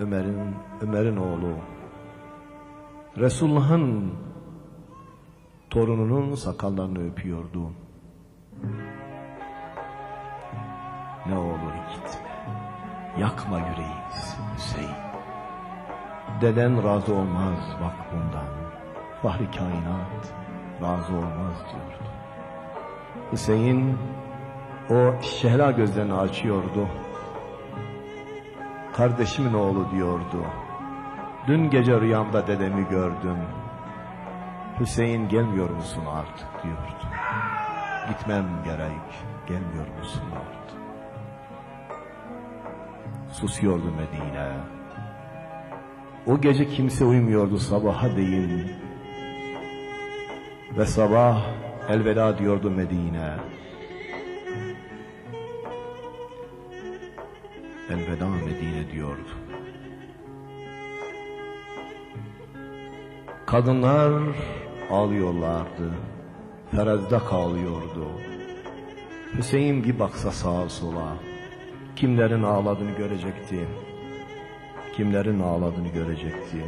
Ömer'in Ömer'in oğlu Resulullah'ın torununun sakallarını öpüyordu. Ne olur gitme. Yakma yüreğimizi Hüseyin. Deden razı olmaz bak bundan. Fahri kainat razı olmaz diyordu. Hüseyin o şehla gözlerini açıyordu. Kardeşimin oğlu diyordu. Dün gece rüyamda dedemi gördüm. Hüseyin gelmiyor musun artık diyordu. Gitmem gerek, gelmiyor musun artık? Susuyordu Medine. O gece kimse uyumuyordu sabaha değin. Ve sabah elveda diyordu Medine. Elveda Medine diyordu. Kadınlar ağlıyorlardı. Terazide kalıyordu. Hüseyin bir baksa sağa sola. Kimlerin ağladığını görecekti. Kimlerin ağladığını görecekti.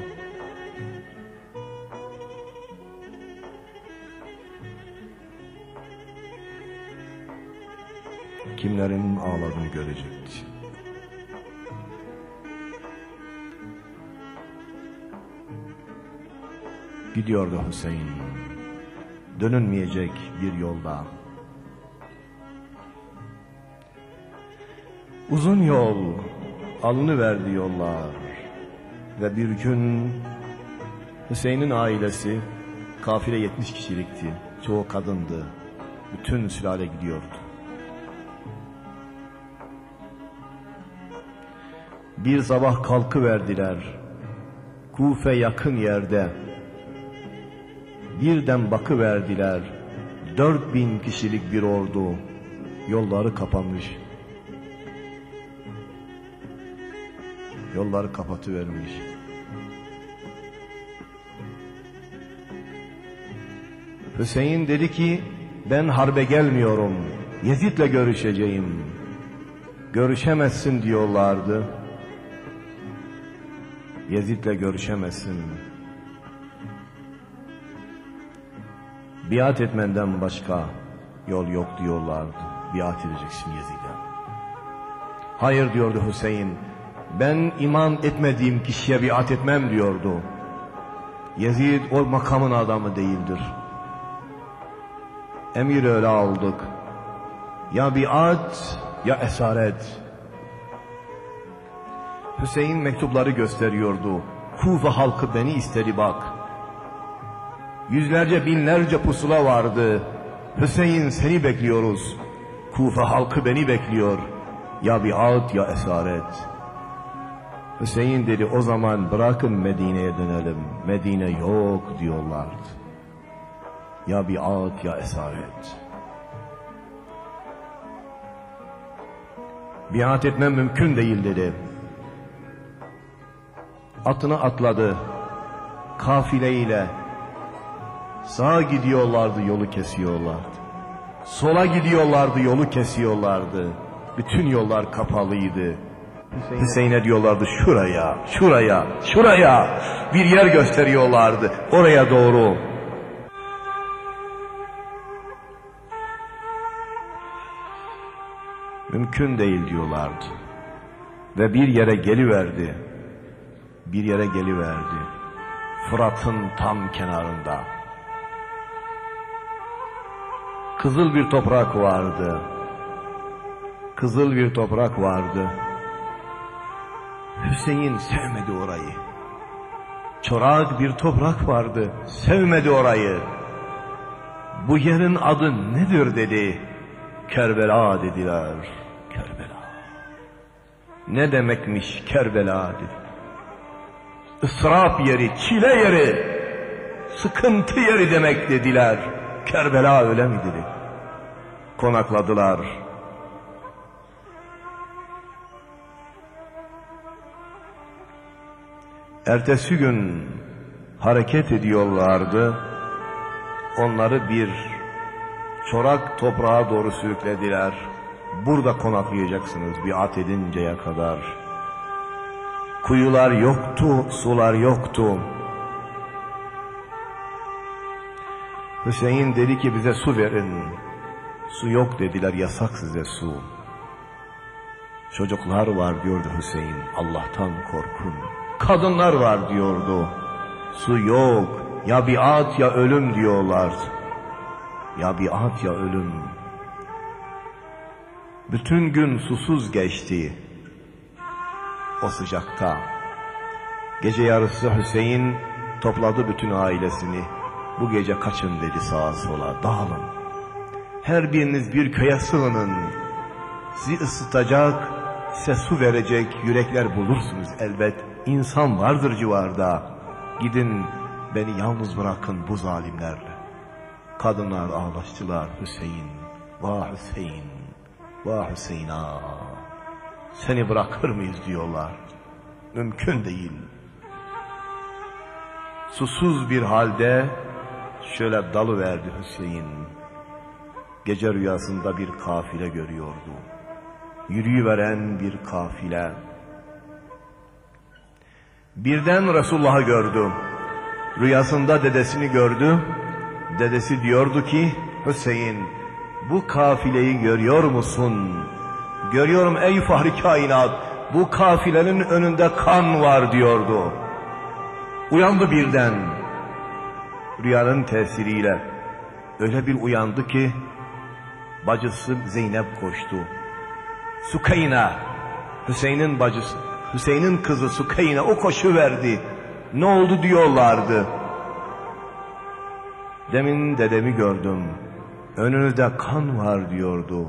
Kimlerin ağladığını görecekti. Gidiyordu Hüseyin. Dönülmeyecek bir yolda. Uzun yol, alını verdi yollar. Ve bir gün Hüseyin'in ailesi kafile 70 kişilikti. Çoğu kadındı. Bütün sülale gidiyordu. Bir sabah kalkı verdiler. Kufe yakın yerde. Birden bakı verdiler. Dört bin kişilik bir ordu. Yolları kapanmış. Yolları kapatıvermiş. Hüseyin dedi ki ben harbe gelmiyorum. Yezid'le görüşeceğim. Görüşemezsin diyorlardı. Yezid'le görüşemezsin. Biat etmenden başka yol yok diyorlardı. Biat edeceksin Yezid'e. Hayır diyordu Hüseyin. Ben iman etmediğim kişiye biat etmem diyordu. Yezid o makamın adamı değildir. Emir öyle aldık. Ya biat ya esaret. Hüseyin mektupları gösteriyordu. Kufa halkı beni istedi bak. Yüzlerce binlerce pusula vardı. Hüseyin seni bekliyoruz. Kufa halkı beni bekliyor. Ya biat ya esaret. Hüseyin dedi o zaman bırakın Medine'ye dönelim. Medine yok diyorlardı. Ya biat ya esaret. Biat etmem mümkün değil dedi. Atını atladı. Kafileyle sağa gidiyorlardı yolu kesiyorlardı. Sola gidiyorlardı yolu kesiyorlardı. Bütün yollar kapalıydı. Hüseyin'e diyorlardı şuraya, şuraya, şuraya bir yer gösteriyorlardı. Oraya doğru. Mümkün değil diyorlardı. Ve bir yere geliverdi. Bir yere geliverdi. Fırat'ın tam kenarında. Kızıl bir toprak vardı. Kızıl bir toprak vardı. Hüseyin sevmedi orayı. Çorak bir toprak vardı. Sevmedi orayı. Bu yerin adı nedir dedi. Kerbela dediler. Kerbela. Ne demekmiş Kerbela dedi. Israf yeri, çile yeri, sıkıntı yeri demek dediler. Kerbela öyle mi dedi. Konakladılar. Ertesi gün hareket ediyorlardı. Onları bir çorak toprağa doğru sürüklediler. Burada konaklayacaksınız biat edinceye kadar. Kuyular yoktu, sular yoktu. Hüseyin dedi ki bize su verin. Su yok dediler, yasak size su. Çocuklar var diyordu Hüseyin, Allah'tan korkun. Kadınlar var diyordu. Su yok, ya biat ya ölüm diyorlar. Ya biat ya ölüm. Bütün gün susuz geçti. O sıcakta. Gece yarısı Hüseyin topladı bütün ailesini. Bu gece kaçın dedi sağa sola, dağılın. Her biriniz bir köye sığının. Sizi ısıtacak, size su verecek yürekler bulursunuz elbet. İnsan vardır civarda. Gidin beni yalnız bırakın bu zalimlerle. Kadınlar ağlaştılar Hüseyin. Vah Hüseyin, vah Hüseyin ah. Seni bırakır mıyız diyorlar. Mümkün değil. Susuz bir halde şöyle dalı verdi Hüseyin. Gece rüyasında bir kafile görüyordu. Yürüyüveren bir kafile. Birden Resulullah'ı gördü. Rüyasında dedesini gördü. Dedesi diyordu ki Hüseyin bu kafileyi görüyor musun? Görüyorum ey fahri kainat bu kafilenin önünde kan var diyordu. Uyandı birden. Rüyanın tesiriyle öyle bir uyandı ki bacısı Zeynep koştu. Sukeyna Hüseyin'in bacısı Hüseyin'in kızı Sukeyna o koşu verdi. Ne oldu diyorlardı. Demin dedemi gördüm. Önünüzde kan var diyordu.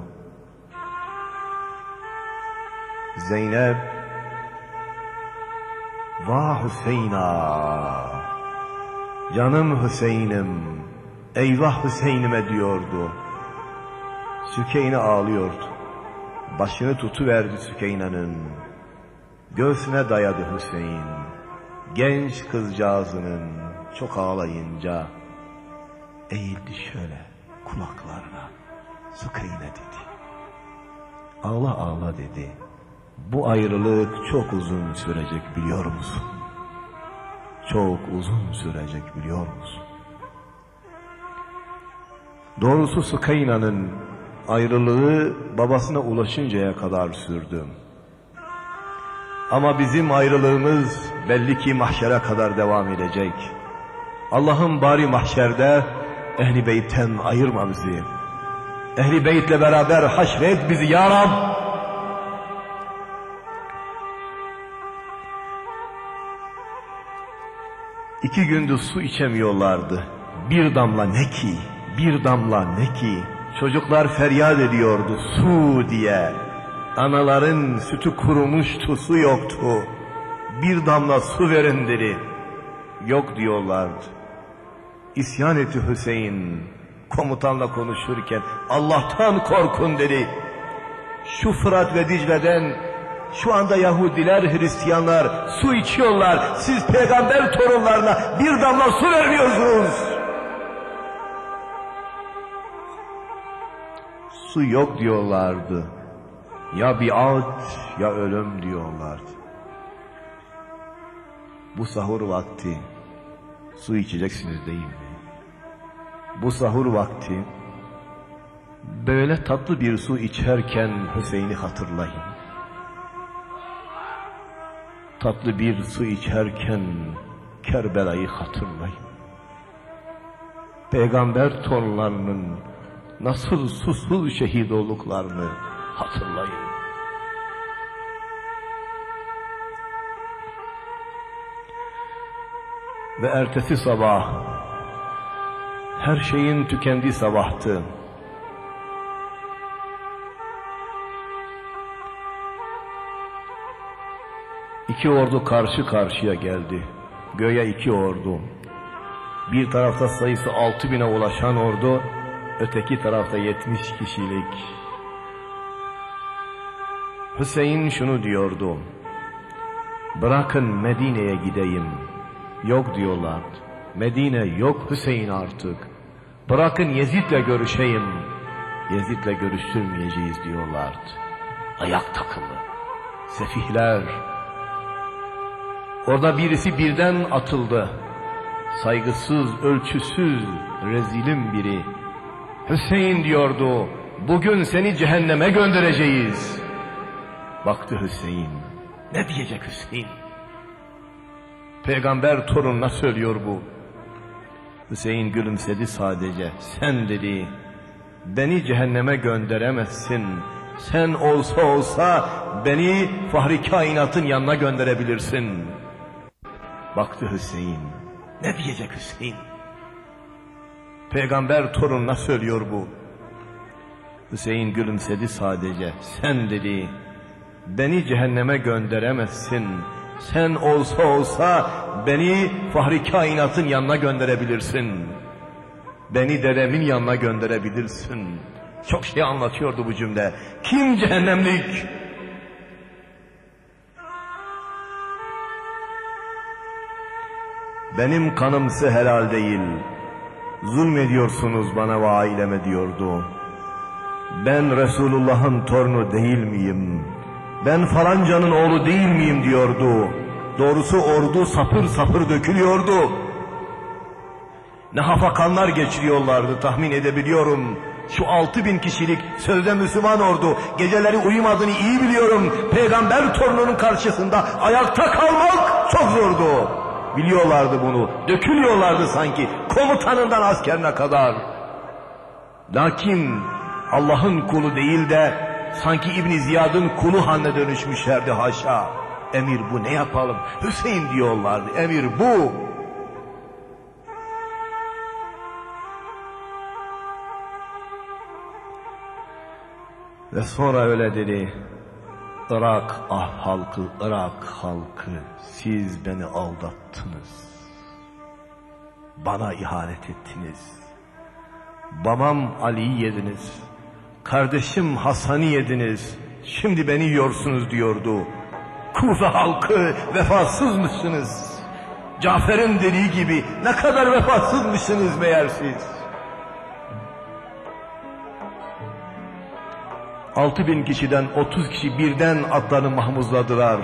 Zeynep Vah Hüseyin'a Canım Hüseyin'im Eyvah Hüseyin'ime diyordu. Sükeyne ağlıyordu. Başını tutuverdi Sükeyna'nın. Göğsüne dayadı Hüseyin. Genç kızcağızının çok ağlayınca eğildi şöyle kulaklarına. Sükeyne dedi. Ağla ağla dedi. Bu ayrılık çok uzun sürecek biliyor musun? Çok uzun sürecek biliyor musun? Doğrusu Sukayna'nın ayrılığı babasına ulaşıncaya kadar sürdü. Ama bizim ayrılığımız belli ki mahşere kadar devam edecek. Allah'ım bari mahşerde ehli beytten ayırma bizi. Ehli beytle beraber haşret bizi ya Rab. İki gündür su içemiyorlardı. Bir damla ne ki, bir damla ne ki. Çocuklar feryat ediyordu su diye. Anaların sütü kurumuştu, su yoktu. Bir damla su verin dedi. Yok diyorlardı. İsyan etti Hüseyin. Komutanla konuşurken Allah'tan korkun dedi. Şu Fırat ve Dicle'den şu anda Yahudiler, Hristiyanlar su içiyorlar. Siz peygamber torunlarına bir damla su vermiyorsunuz. Su yok diyorlardı. Ya biat ya ölüm diyorlardı. Bu sahur vakti su içeceksiniz değil mi? Bu sahur vakti böyle tatlı bir su içerken Hüseyin'i hatırlayın. Tatlı bir su içerken Kerbela'yı hatırlayın. Peygamber torunlarının nasıl susuz şehit olduklarını hatırlayın. Ve ertesi sabah her şeyin tükendiği sabahtı. İki ordu karşı karşıya geldi. Göğe iki ordu. Bir tarafta sayısı altı bine ulaşan ordu, öteki tarafta yetmiş kişilik. Hüseyin şunu diyordu. Bırakın Medine'ye gideyim. Yok diyorlardı. Medine yok Hüseyin artık. Bırakın Yezid'le görüşeyim. Yezid'le görüştürmeyeceğiz diyorlardı. Ayak takımı. Sefihler. Orada birisi birden atıldı. Saygısız, ölçüsüz, rezilim biri. Hüseyin diyordu, bugün seni cehenneme göndereceğiz. Baktı Hüseyin. Ne diyecek Hüseyin? Peygamber torununa söylüyor bu. Hüseyin gülümsedi sadece. Sen dedi, beni cehenneme gönderemezsin. Sen olsa olsa beni fahri kainatın yanına gönderebilirsin. Baktı Hüseyin. Ne diyecek Hüseyin? Peygamber torununa söylüyor bu. Hüseyin gülümsedi sadece. Sen dedi, beni cehenneme gönderemezsin. Sen olsa olsa beni fahri kainatın yanına gönderebilirsin. Beni dedemin yanına gönderebilirsin. Çok şey anlatıyordu bu cümle. Kim cehennemlik? Benim kanımsı helal değil. Zulmediyorsunuz bana ve aileme diyordu. Ben Resulullah'ın torunu değil miyim? Ben falancanın oğlu değil miyim diyordu. Doğrusu ordu sapır sapır dökülüyordu. Ne hafakanlar geçiriyorlardı tahmin edebiliyorum. Şu altı bin kişilik sözde Müslüman ordu geceleri uyumadığını iyi biliyorum. Peygamber torununun karşısında ayakta kalmak çok zordu. Biliyorlardı bunu. Dökülüyorlardı sanki komutanından askerine kadar. Lakin Allah'ın kulu değil de sanki İbn Ziyad'ın kulu haline dönüşmüşlerdi haşa. Emir bu ne yapalım? Hüseyin diyorlardı. Emir bu. Ve sonra öyle dedi. Irak ah halkı, Irak halkı siz beni aldattınız. Bana ihanet ettiniz. Babam Ali'yi yediniz. Kardeşim Hasan'ı yediniz. Şimdi beni yiyorsunuz diyordu. Kufe halkı vefasız mısınız? Cafer'in dediği gibi ne kadar vefasızmışsınız meğer siz. Altı bin kişiden otuz kişi birden atlarını mahmuzladılar.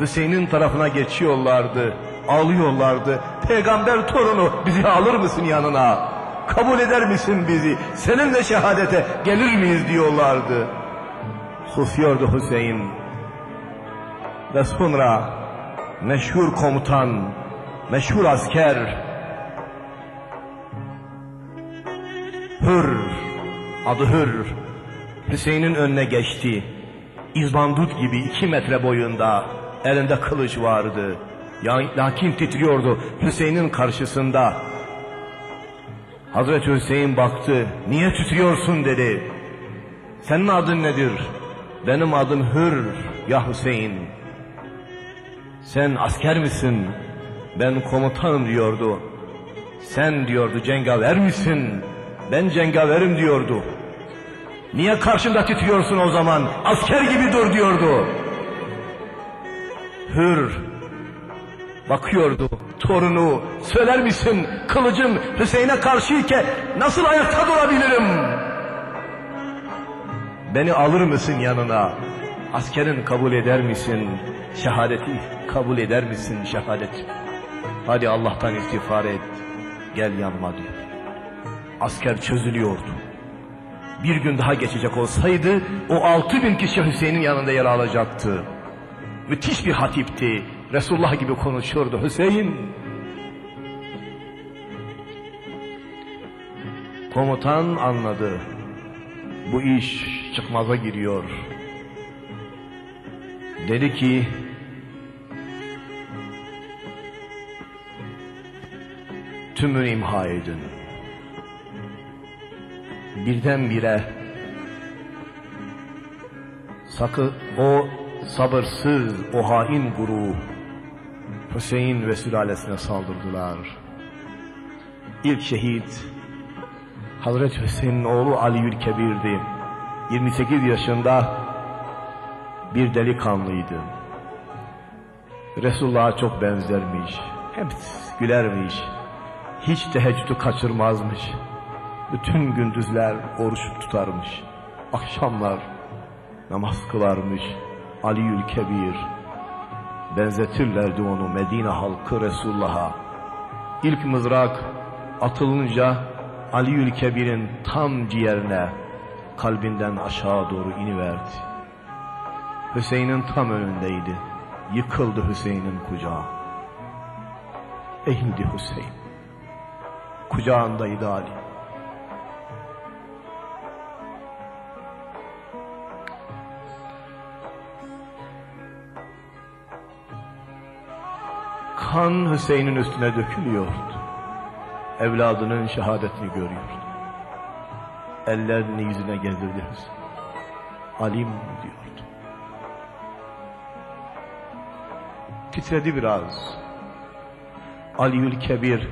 Hüseyin'in tarafına geçiyorlardı. Ağlıyorlardı. Peygamber torunu bizi alır mısın yanına? Kabul eder misin bizi? Seninle şehadete gelir miyiz diyorlardı. Susuyordu Hüseyin. Ve sonra meşhur komutan, meşhur asker, Hür, adı Hür, Hüseyin'in önüne geçti. İzbandut gibi iki metre boyunda elinde kılıç vardı. Lakin titriyordu Hüseyin'in karşısında. Hazreti Hüseyin baktı. Niye titriyorsun dedi. Senin adın nedir? Benim adım Hür ya Hüseyin. Sen asker misin? Ben komutanım diyordu. Sen diyordu cengaver misin? Ben cengaverim diyordu. Niye karşımda titriyorsun o zaman? Asker gibi dur diyordu. Hür bakıyordu torunu. Söyler misin kılıcım Hüseyin'e karşıyken nasıl ayakta durabilirim? Beni alır mısın yanına? Askerin kabul eder misin? Şehadeti kabul eder misin şehadet? Hadi Allah'tan istiğfar et. Gel yanıma diyor. Asker çözülüyordu bir gün daha geçecek olsaydı o altı bin kişi Hüseyin'in yanında yer alacaktı. Müthiş bir hatipti. Resulullah gibi konuşurdu Hüseyin. Komutan anladı. Bu iş çıkmaza giriyor. Dedi ki tümünü imha edin birdenbire sakı o sabırsız, o hain grup Hüseyin ve sülalesine saldırdılar. İlk şehit Hazreti Hüseyin'in oğlu Ali Yülkebir'di. 28 yaşında bir delikanlıydı. Resulullah'a çok benzermiş. Hep gülermiş. Hiç teheccüdü kaçırmazmış. Bütün gündüzler oruç tutarmış. Akşamlar namaz kılarmış. Aliül Kebir. Benzetirlerdi onu Medine halkı Resulullah'a. İlk mızrak atılınca Aliül Kebir'in tam ciğerine kalbinden aşağı doğru iniverdi. Hüseyin'in tam önündeydi. Yıkıldı Hüseyin'in kucağı. Eğildi Hüseyin. Kucağındaydı Ali. Kan Hüseyin'in üstüne dökülüyordu. Evladının şehadetini görüyordu. Ellerini yüzüne gezdirdi Hüseyin. Alim diyordu. Titredi biraz. Aliül Kebir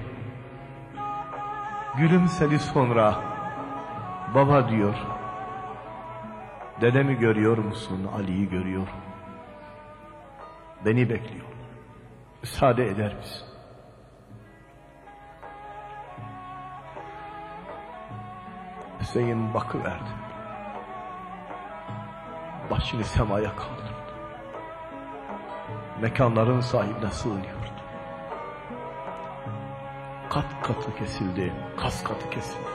gülümsedi sonra baba diyor dedemi görüyor musun Ali'yi görüyor beni bekliyor müsaade eder misin Hüseyin bakıverdi başını semaya kaldırdı mekanların sahibine sığınıyordu kat katı kesildi, kas katı kesildi.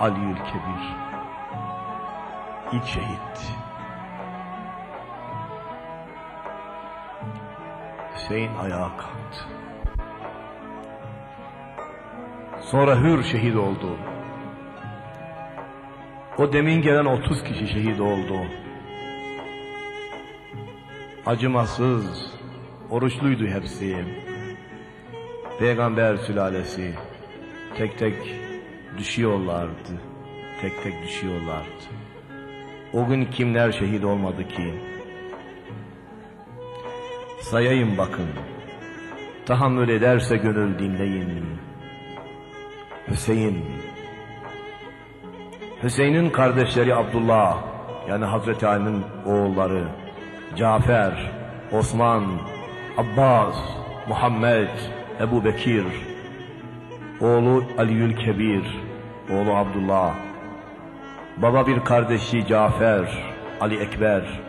Aliül Kebir, ilk şehit. Hüseyin ayağa kalktı. Sonra Hür şehit oldu. O demin gelen 30 kişi şehit oldu. Acımasız, oruçluydu hepsi. Peygamber sülalesi tek tek düşüyorlardı. Tek tek düşüyorlardı. O gün kimler şehit olmadı ki? Sayayım bakın. Tahammül ederse gönül dinleyin. Hüseyin. Hüseyin'in kardeşleri Abdullah, yani Hazreti Ali'nin oğulları, Cafer, Osman, Abbas, Muhammed, Ebu Bekir, oğlu Aliül Kebir, oğlu Abdullah, baba bir kardeşi Cafer, Ali Ekber,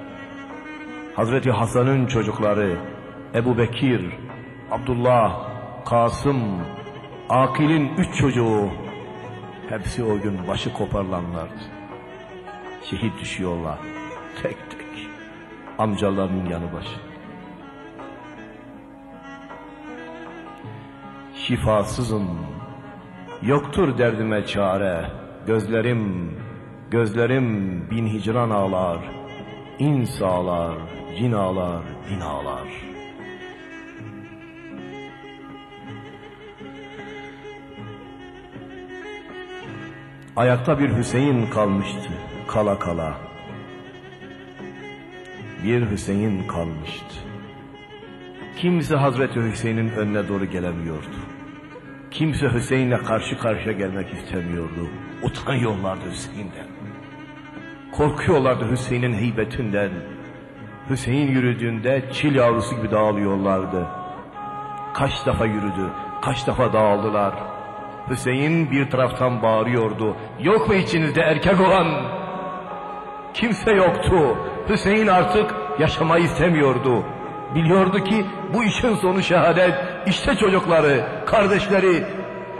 Hazreti Hasan'ın çocukları Ebu Bekir, Abdullah, Kasım, Akil'in üç çocuğu, hepsi o gün başı koparlanlardı. Şehit düşüyorlar, tek tek, amcalarının yanı başı. şifasızım. Yoktur derdime çare. Gözlerim, gözlerim bin hicran ağlar. İns ağlar, cin ağlar, din ağlar. Ayakta bir Hüseyin kalmıştı, kala kala. Bir Hüseyin kalmıştı. Kimse Hazreti Hüseyin'in önüne doğru gelemiyordu. Kimse Hüseyin'le karşı karşıya gelmek istemiyordu. Utanıyorlardı Hüseyin'den. Korkuyorlardı Hüseyin'in heybetinden. Hüseyin yürüdüğünde çil yavrusu gibi dağılıyorlardı. Kaç defa yürüdü, kaç defa dağıldılar. Hüseyin bir taraftan bağırıyordu. Yok mu içinizde erkek olan? Kimse yoktu. Hüseyin artık yaşamayı istemiyordu. Biliyordu ki bu işin sonu şehadet. İşte çocukları, kardeşleri,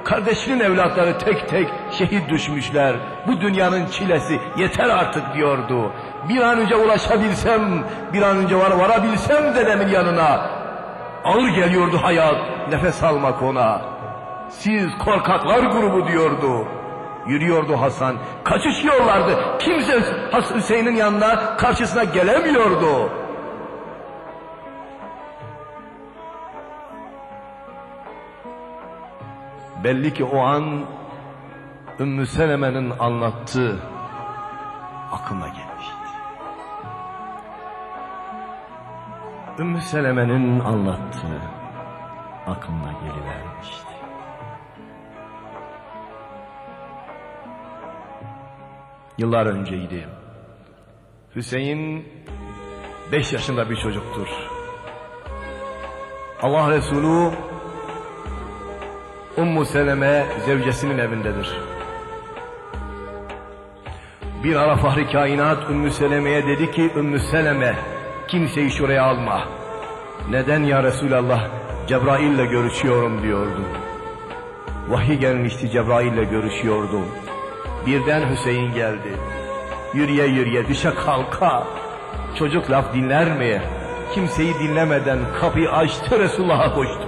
kardeşinin evlatları tek tek şehit düşmüşler. Bu dünyanın çilesi yeter artık diyordu. Bir an önce ulaşabilsem, bir an önce var varabilsem dedemin yanına. Ağır geliyordu hayat, nefes almak ona. Siz korkaklar grubu diyordu. Yürüyordu Hasan, kaçışıyorlardı. Kimse Hüseyin'in yanına, karşısına gelemiyordu. Belli ki o an Ümmü Seleme'nin anlattığı aklıma gelmişti. Ümmü Seleme'nin anlattığı aklına gelivermişti. Yıllar önceydi. Hüseyin beş yaşında bir çocuktur. Allah Resulü Ummu Seleme zevcesinin evindedir. Bir ara Fahri Kainat Ümmü Seleme'ye dedi ki Ümmü Seleme Kimseyi şuraya alma. Neden ya Resulallah Cebrail'le görüşüyorum diyordu. Vahiy gelmişti Cebrail'le görüşüyordu. Birden Hüseyin geldi. Yürüye yürüye düşe kalka. Çocuk laf dinler mi? Kimseyi dinlemeden kapıyı açtı Resulullah'a koştu.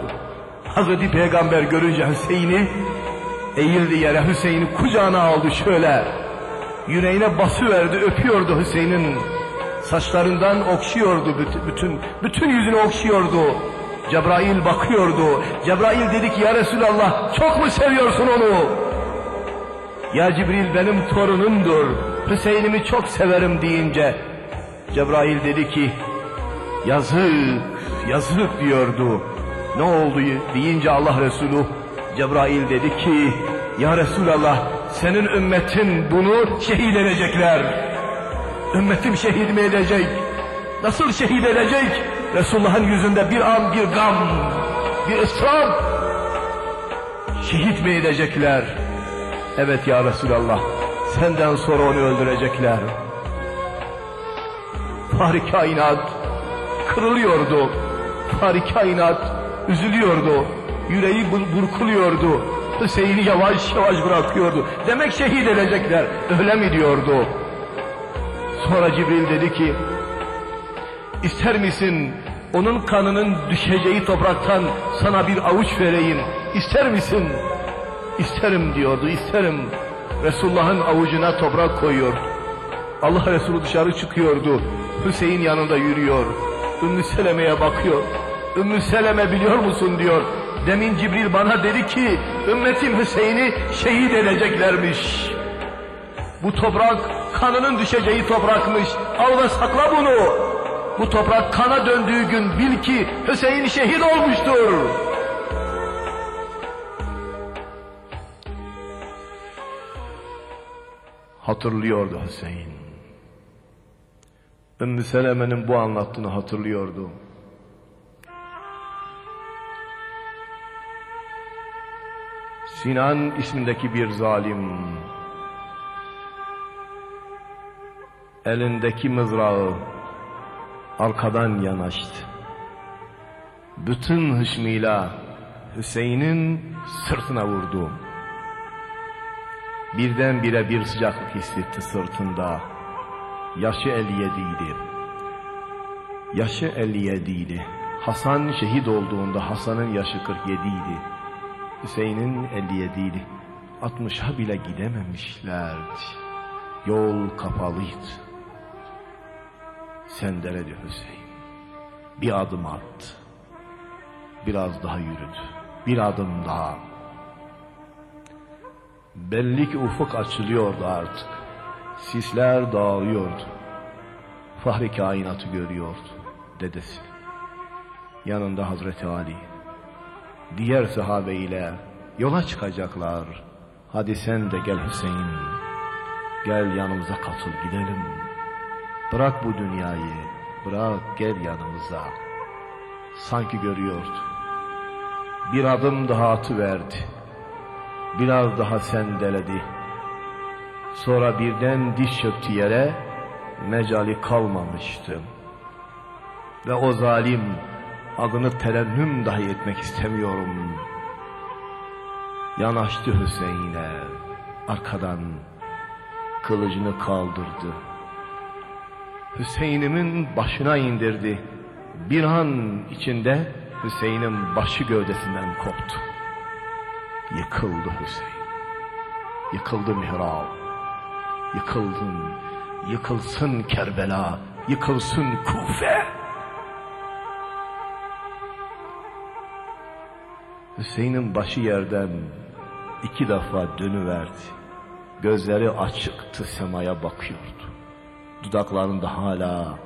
Hazreti Peygamber görünce Hüseyin'i eğildi yere Hüseyin'i kucağına aldı şöyle. Yüreğine bası verdi öpüyordu Hüseyin'in saçlarından okşuyordu bütün bütün yüzünü okşuyordu. Cebrail bakıyordu. Cebrail dedi ki ya Resulallah çok mu seviyorsun onu? Ya Cibril benim torunumdur. Hüseyin'imi çok severim deyince Cebrail dedi ki yazık yazık diyordu. Ne oldu deyince Allah Resulü Cebrail dedi ki ya Resulallah senin ümmetin bunu şehit edecekler. Ümmetim şehit mi edecek? Nasıl şehit edecek? Resulullah'ın yüzünde bir an bir gam, bir ısrar. Şehit mi edecekler? Evet ya Resulallah, senden sonra onu öldürecekler. Fahri kainat kırılıyordu. Fahri kainat üzülüyordu. Yüreği burkuluyordu. Hüseyin'i yavaş yavaş bırakıyordu. Demek şehit edecekler. Öyle mi diyordu? Sonra Cibril dedi ki, ister misin onun kanının düşeceği topraktan sana bir avuç vereyim, ister misin? İsterim diyordu, isterim. Resulullah'ın avucuna toprak koyuyor. Allah Resulü dışarı çıkıyordu. Hüseyin yanında yürüyor. Ümmü Seleme'ye bakıyor. Ümmü Seleme biliyor musun diyor. Demin Cibril bana dedi ki ümmetim Hüseyin'i şehit edeceklermiş. Bu toprak kanının düşeceği toprakmış. Al ve sakla bunu. Bu toprak kana döndüğü gün bil ki Hüseyin şehit olmuştur. Hatırlıyordu Hüseyin. Ümmü Seleme'nin bu anlattığını hatırlıyordu. Sinan ismindeki bir zalim elindeki mızrağı arkadan yanaştı. Bütün hışmıyla Hüseyin'in sırtına vurdu. Birdenbire bir sıcaklık hissetti sırtında. Yaşı 57 idi. Yaşı 57 idi. Hasan şehit olduğunda Hasan'ın yaşı 47 idi. Hüseyin'in 57 idi. 60'a bile gidememişlerdi. Yol kapalıydı. Sendeledi Hüseyin. Bir adım attı. Biraz daha yürüdü. Bir adım daha. Belli ki ufuk açılıyordu artık. Sisler dağılıyordu. Fahri kainatı görüyordu dedesi. Yanında Hazreti Ali. Diğer sahabe ile yola çıkacaklar. Hadi sen de gel Hüseyin. Gel yanımıza katıl gidelim. Bırak bu dünyayı. Bırak gel yanımıza. Sanki görüyordu. Bir adım daha atıverdi. Biraz daha sendeledi. Sonra birden diş çöktü yere, mecali kalmamıştı. Ve o zalim adını terennüm dahi etmek istemiyorum. Yanaştı Hüseyin'e, arkadan kılıcını kaldırdı. Hüseyin'imin başına indirdi. Bir an içinde Hüseyin'in başı gövdesinden koptu. Yıkıldı Hüseyin. Yıkıldı mihrab. Yıkıldın. Yıkılsın Kerbela. Yıkılsın Kufe. Hüseyin'in başı yerden iki defa dönüverdi. Gözleri açıktı semaya bakıyordu. Dudaklarında hala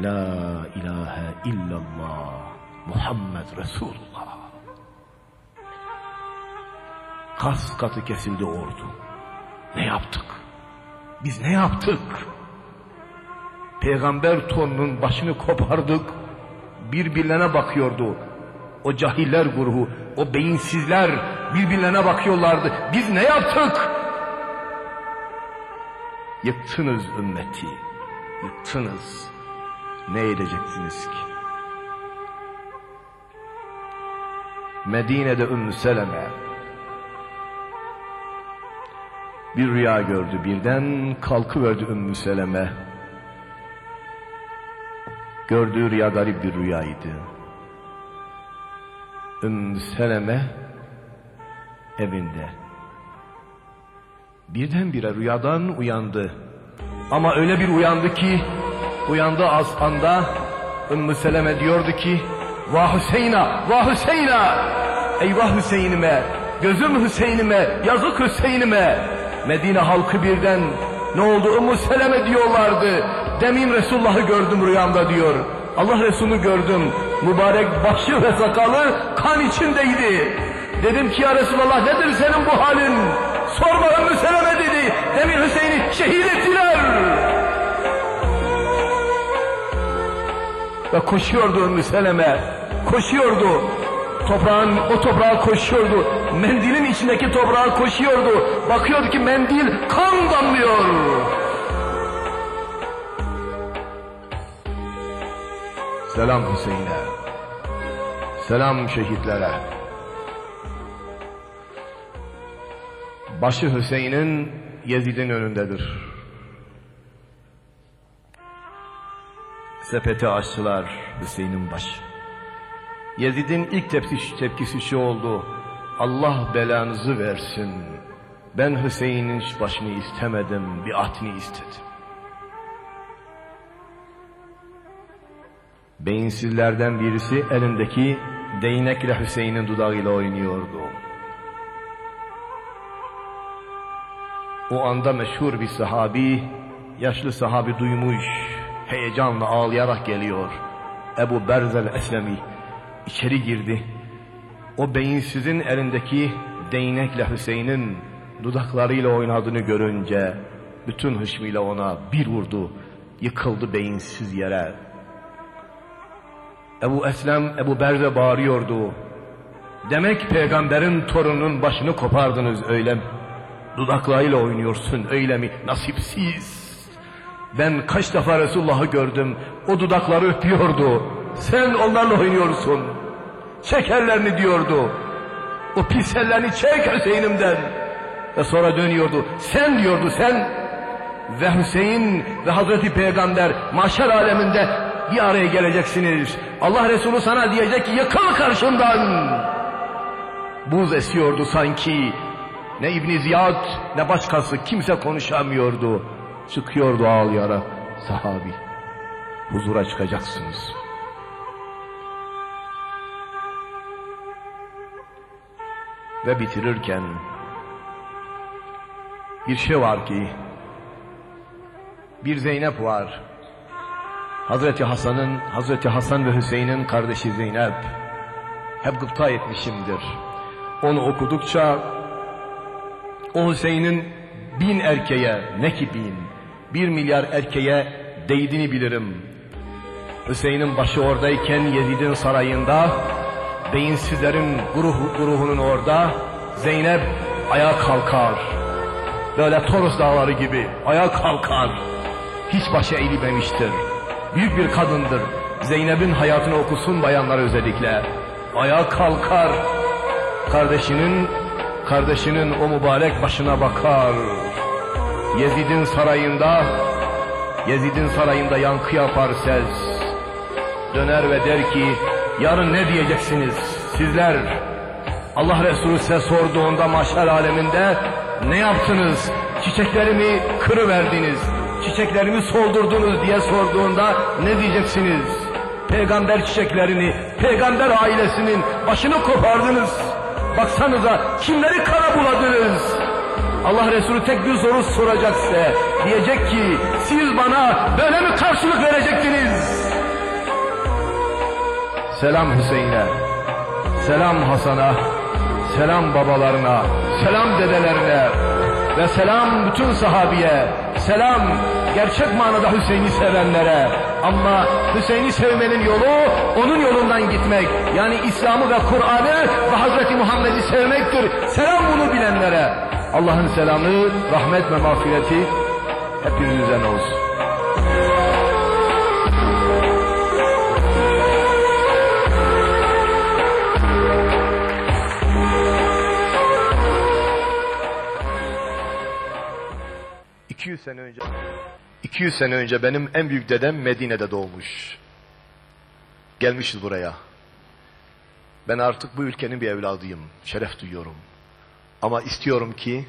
La ilahe illallah Muhammed Resulullah. Kas katı kesildi ordu. Ne yaptık? Biz ne yaptık? Peygamber torunun başını kopardık. Birbirlerine bakıyordu. O cahiller grubu, o beyinsizler birbirlerine bakıyorlardı. Biz ne yaptık? Yıktınız ümmeti. Yıktınız. ne edeceksiniz ki? Medine'de Ümmü Seleme bir rüya gördü birden kalkıverdi Ümmü Seleme. Gördüğü rüya garip bir rüyaydı. Ümmü Seleme evinde. Birdenbire rüyadan uyandı. Ama öyle bir uyandı ki uyandı az anda Ümmü Seleme diyordu ki Vah Hüseyin'a, vah Hüseyin'a Eyvah Hüseyin'ime, gözüm Hüseyin'ime, yazık Hüseyin'ime Medine halkı birden ne oldu Ümmü Seleme diyorlardı. Demin Resulullah'ı gördüm rüyamda diyor. Allah Resulü gördüm. Mübarek başı ve sakalı kan içindeydi. Dedim ki ya Resulallah nedir senin bu halin? Sorma Ümmü Seleme dedi. Demin Hüseyin'i şehit ettiler. Ve koşuyordu Ümmü Seleme. Koşuyordu. Toprağın, o toprağa koşuyordu. Mendilin içindeki toprağa koşuyordu. Bakıyordu ki mendil kan damlıyor. Selam Hüseyin'e. Selam şehitlere. Başı Hüseyin'in Yezid'in önündedir. Sepeti açtılar Hüseyin'in başı. Yezid'in ilk tepkisi, tepkisi şu oldu. Allah belanızı versin. Ben Hüseyin'in başını istemedim, bir atını istedim. Beyinsizlerden birisi elindeki değnekle Hüseyin'in dudağıyla oynuyordu. O anda meşhur bir sahabi, yaşlı sahabi duymuş, heyecanla ağlayarak geliyor. Ebu Berzel Eslemi içeri girdi. O beyinsizin elindeki değnekle Hüseyin'in dudaklarıyla oynadığını görünce bütün hışmıyla ona bir vurdu. Yıkıldı beyinsiz yere. Ebu Eslem Ebu Berze bağırıyordu. Demek peygamberin torununun başını kopardınız öyle mi? Dudaklarıyla oynuyorsun öyle mi? Nasipsiz. Ben kaç defa Resulullah'ı gördüm. O dudakları öpüyordu. Sen onlarla oynuyorsun. Çekerlerini diyordu. O pis ellerini çek Hüseyin'imden. Ve sonra dönüyordu. Sen diyordu sen. Ve Hüseyin ve Hazreti Peygamber maşer aleminde bir araya geleceksiniz. Allah Resulü sana diyecek ki yıkıl karşımdan. Buz esiyordu sanki. Ne İbn Ziyad ne başkası kimse konuşamıyordu. Çıkıyordu ağlayarak sahabi. Huzura çıkacaksınız. Ve bitirirken bir şey var ki bir Zeynep var. Hazreti Hasan'ın, Hazreti Hasan ve Hüseyin'in kardeşi Zeynep. Hep gıpta etmişimdir. Onu okudukça o Hüseyin'in bin erkeğe, ne ki bin, bir milyar erkeğe değdiğini bilirim. Hüseyin'in başı oradayken Yezid'in sarayında, beyinsizlerin gruhu, gruhunun orada, Zeynep ayağa kalkar. Böyle Toros dağları gibi ayağa kalkar. Hiç başı eğilmemiştir. Büyük bir kadındır. Zeynep'in hayatını okusun bayanlar özellikle. Ayağa kalkar. Kardeşinin kardeşinin o mübarek başına bakar. Yezid'in sarayında Yezid'in sarayında yankı yapar ses. Döner ve der ki yarın ne diyeceksiniz sizler? Allah Resulü size sorduğunda maşer aleminde ne yaptınız? Çiçeklerimi kırıverdiniz. Çiçeklerimi soldurdunuz diye sorduğunda ne diyeceksiniz? Peygamber çiçeklerini, peygamber ailesinin başını kopardınız. Baksanıza kimleri kara buladınız? Allah Resulü tek bir soru soracak size. Diyecek ki siz bana böyle mi karşılık verecektiniz? Selam Hüseyin'e, selam Hasan'a, selam babalarına, selam dedelerine ve selam bütün sahabiye, selam gerçek manada Hüseyin'i sevenlere. Ama Hüseyin'i sevmenin yolu onun yolundan gitmek. Yani İslam'ı ve Kur'an'ı ve Hazreti Muhammed'i sevmektir. Selam bunu bilenlere. Allah'ın selamı, rahmet ve mağfireti hepinizden olsun. Sene önce 200 sene önce benim en büyük dedem Medine'de doğmuş. Gelmişiz buraya. Ben artık bu ülkenin bir evladıyım. Şeref duyuyorum. Ama istiyorum ki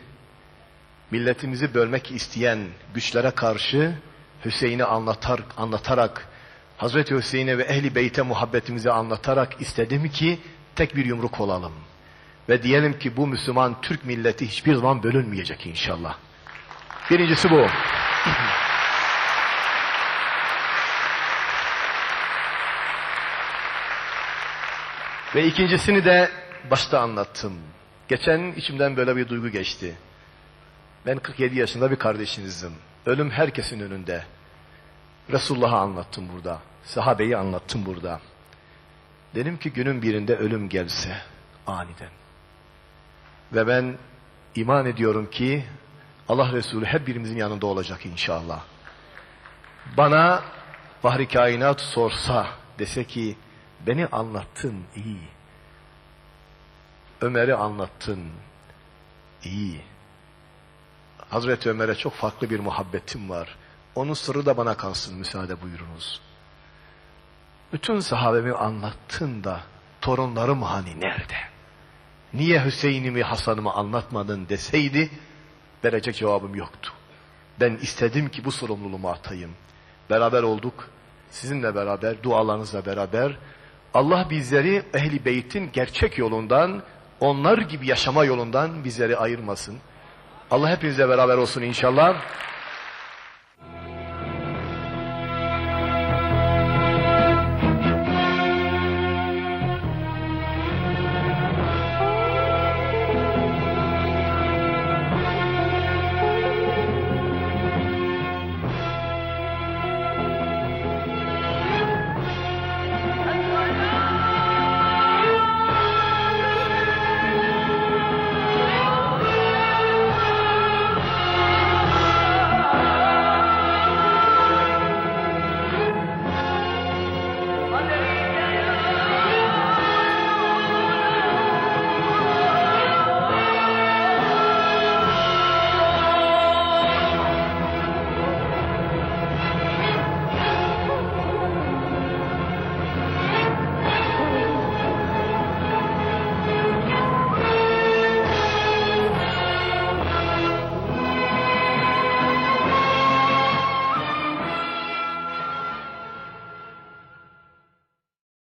milletimizi bölmek isteyen güçlere karşı Hüseyin'i anlatar, anlatarak Hazreti Hüseyin'e ve Ehli Beyt'e muhabbetimizi anlatarak istedim ki tek bir yumruk olalım. Ve diyelim ki bu Müslüman Türk milleti hiçbir zaman bölünmeyecek inşallah. Birincisi bu. Ve ikincisini de başta anlattım. Geçen içimden böyle bir duygu geçti. Ben 47 yaşında bir kardeşinizim. Ölüm herkesin önünde. Resulullah'ı anlattım burada. Sahabeyi anlattım burada. Dedim ki günün birinde ölüm gelse aniden. Ve ben iman ediyorum ki Allah Resulü hep birimizin yanında olacak inşallah. Bana Bahri Kainat sorsa dese ki beni anlattın iyi. Ömer'i anlattın iyi. Hazreti Ömer'e çok farklı bir muhabbetim var. Onun sırrı da bana kalsın müsaade buyurunuz. Bütün sahabemi anlattın da torunlarım hani nerede? Niye Hüseyin'imi Hasan'ımı anlatmadın deseydi verecek cevabım yoktu. Ben istedim ki bu sorumluluğumu atayım. Beraber olduk. Sizinle beraber, dualarınızla beraber Allah bizleri Ehli Beyt'in gerçek yolundan, onlar gibi yaşama yolundan bizleri ayırmasın. Allah hepinizle beraber olsun inşallah.